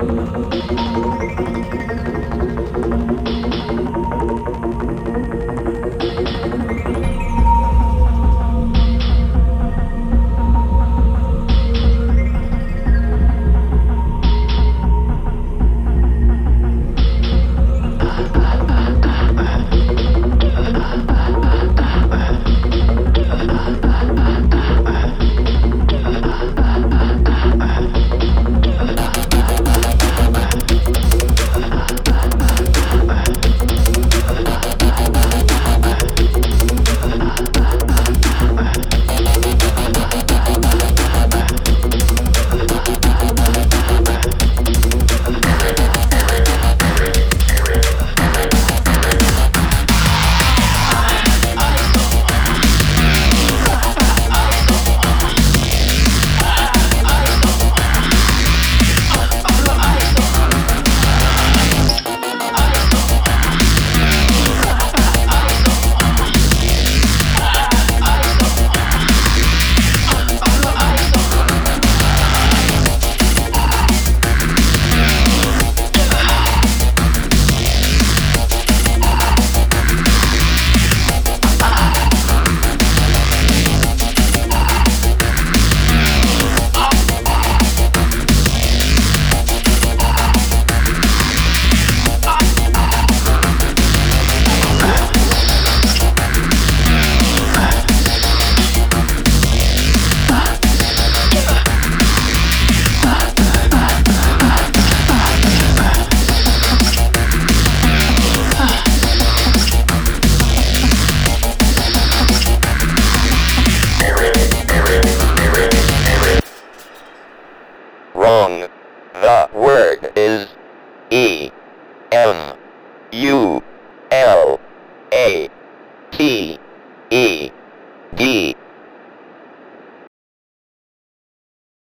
なるほど。you.